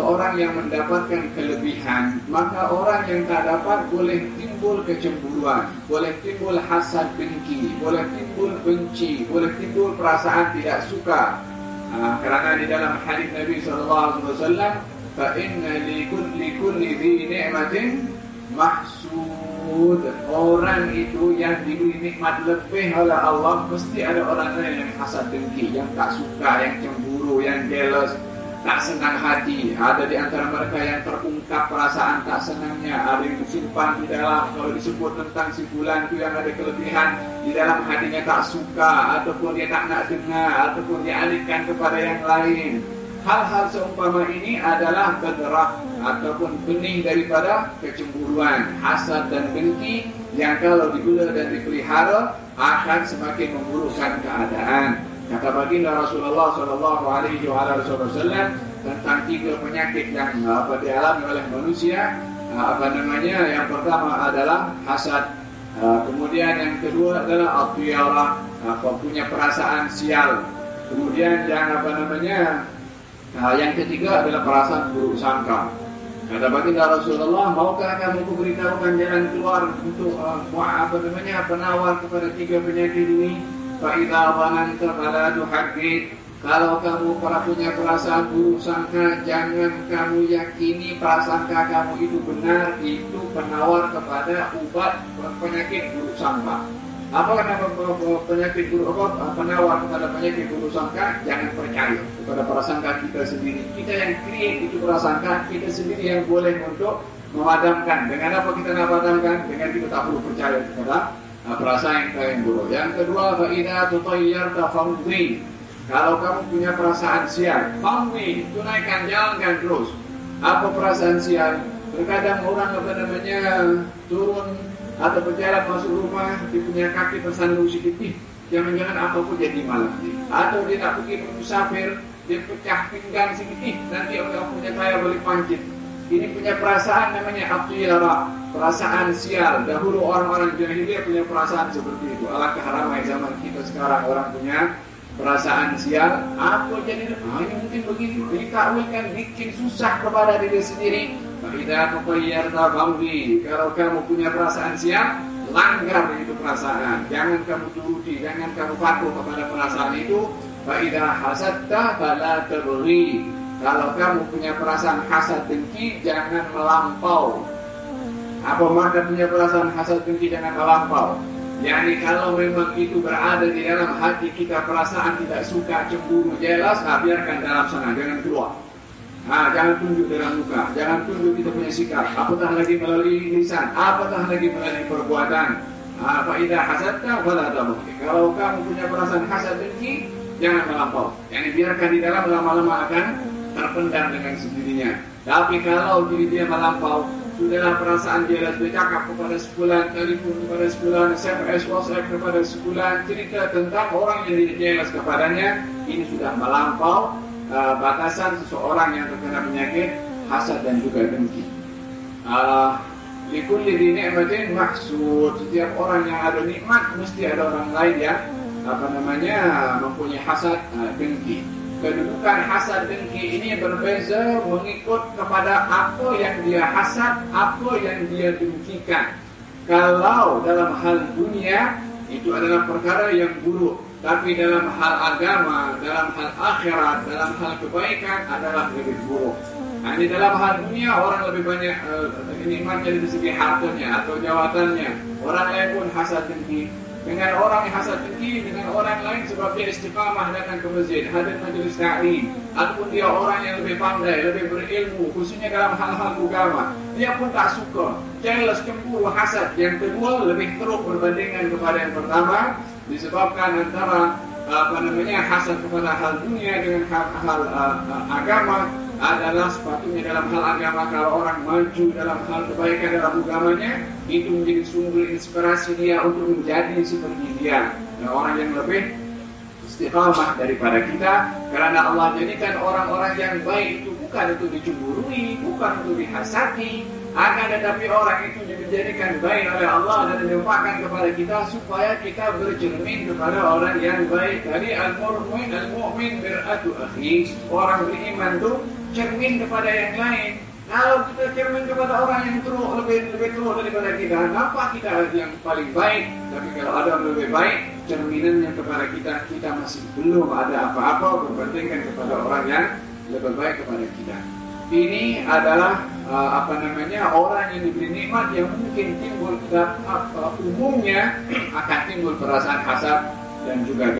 orang yang mendapatkan kelebihan, maka orang yang tak dapat boleh timbul kecemburuan, boleh timbul hasad dengki, boleh timbul benci, boleh timbul perasaan tidak suka. Ha, kerana di dalam hadis Nabi inna li kulli kulli dhi ni'matin mahsud. Orang itu yang diberi nikmat lebih oleh Allah mesti ada orang lain yang hasad dengki, yang tak suka, yang cemburu, yang jealous tak senang hati. Ada di antara mereka yang terungkap perasaan tak senangnya. Ada yang disimpan di dalam kalau disebut tentang si bulan itu yang ada kelebihan di dalam hatinya tak suka ataupun dia tak nak dengar ataupun dia alihkan kepada yang lain. Hal-hal seumpama ini adalah bergerak ataupun benih daripada kecemburuan hasad dan dengki yang kalau digula dan dipelihara akan semakin memburukkan keadaan Kata baginda Rasulullah Sallallahu Alaihi Wasallam tentang tiga penyakit yang apa dialami oleh manusia. Apa namanya? Yang pertama adalah hasad. Kemudian yang kedua adalah atiyara, apa punya perasaan sial. Kemudian yang apa namanya? Yang ketiga adalah perasaan buruk sangka. Kata baginda Rasulullah, maukah kamu memberitahukan jalan keluar untuk apa namanya penawar kepada tiga penyakit ini? Fa'idha dhananta fala tuhaddith kalau kamu pernah punya perasaan buruk sangka, jangan kamu yakini prasangka kamu itu benar, itu penawar kepada obat penyakit buruk sangka. Apa nama penyakit buruk apa penawar kepada penyakit buruk sangka? Jangan percaya kepada prasangka kita sendiri. Kita yang create itu prasangka, kita sendiri yang boleh untuk memadamkan. Dengan apa kita memadamkan? Dengan kita tak perlu percaya kepada perasaan yang buruk. Yang kedua, faida tutayyarta famdi. Kalau kamu punya perasaan sial, famdi, tunaikan jalankan terus. Apa perasaan sial? Terkadang orang apa namanya turun atau berjalan masuk rumah, dia punya kaki tersandung sedikit. Jangan-jangan apa pun jadi malam. Atau dia tak pergi musafir, dia pecah pinggang sedikit. Nanti orang punya kaya balik pancit. Ini punya perasaan namanya atiyara, perasaan sial. Dahulu orang-orang jahiliyah punya perasaan seperti itu. Alangkah ramai zaman kita sekarang orang punya perasaan sial. Apa jadi? Ah, ini mungkin begini. Ditakwilkan bikin susah kepada diri sendiri. Tidak kebayar tabambi. Kalau kamu punya perasaan sial, langgar itu perasaan. Jangan kamu turuti, jangan kamu patuh kepada perasaan itu. Faidah hasadta fala tabghi. Kalau kamu punya perasaan hasad dengki, jangan melampau. Apa makna punya perasaan hasad dengki jangan melampau? Yani kalau memang itu berada di dalam hati kita perasaan tidak suka, cemburu, jelas, nah biarkan dalam sana, jangan keluar. Nah, jangan tunjuk dalam muka, jangan tunjuk kita punya sikap. Apatah lagi melalui lisan, apatah lagi melalui perbuatan. Nah, Faidah hasadta wala Kalau kamu punya perasaan hasad dengki, jangan melampau. Yani biarkan di dalam lama-lama akan terpendam dengan sendirinya. Tapi kalau diri dia melampau, sudahlah perasaan dia bercakap kepada sebulan, telefon kepada sebulan, SMS, WhatsApp kepada sebulan, cerita tentang orang yang dia jelas kepadanya, ini sudah melampau uh, batasan seseorang yang terkena penyakit hasad dan juga dengki. Uh, Likulli di nikmatin maksud Setiap orang yang ada nikmat Mesti ada orang lain yang Apa namanya Mempunyai hasad uh, dengki kedudukan hasad dengki ini berbeza mengikut kepada apa yang dia hasad, apa yang dia dengkikan. Kalau dalam hal dunia itu adalah perkara yang buruk, tapi dalam hal agama, dalam hal akhirat, dalam hal kebaikan adalah lebih buruk. Nah, di dalam hal dunia orang lebih banyak uh, nikmatnya dari segi hartanya atau jawatannya. Orang lain pun hasad dengki dengan orang yang hasad tinggi dengan orang lain sebab dia istiqamah datang ke masjid hadir majlis ta'lim. Ataupun dia orang yang lebih pandai lebih berilmu khususnya dalam hal-hal agama. Dia pun tak suka. Jealous cemburu hasad yang kedua lebih teruk berbandingan kepada yang pertama disebabkan antara apa namanya hasad kepada hal dunia dengan hal-hal uh, uh, agama adalah sepatutnya dalam hal agama. Kalau orang maju dalam hal kebaikan dalam agamanya itu menjadi sumber inspirasi dia untuk menjadi seperti dia dan orang yang lebih istiqamah daripada kita karena Allah jadikan orang-orang yang baik itu bukan untuk dicemburui bukan untuk dihasati akan tetapi orang itu dijadikan baik oleh Allah dan dilimpahkan kepada kita supaya kita bercermin kepada orang yang baik. Tadi al-mu'min al-mu'min beratu akhi. Orang beriman itu cermin kepada yang lain. Kalau kita cermin kepada orang yang teruk lebih lebih teruk daripada kita, nampak kita yang paling baik. Tapi kalau ada yang lebih baik, cerminannya kepada kita, kita masih belum ada apa-apa berbandingkan kepada orang yang lebih baik kepada kita. Ini adalah uh, apa namanya orang yang diberi nikmat yang mungkin timbul dan uh, umumnya akan timbul perasaan hasad dan juga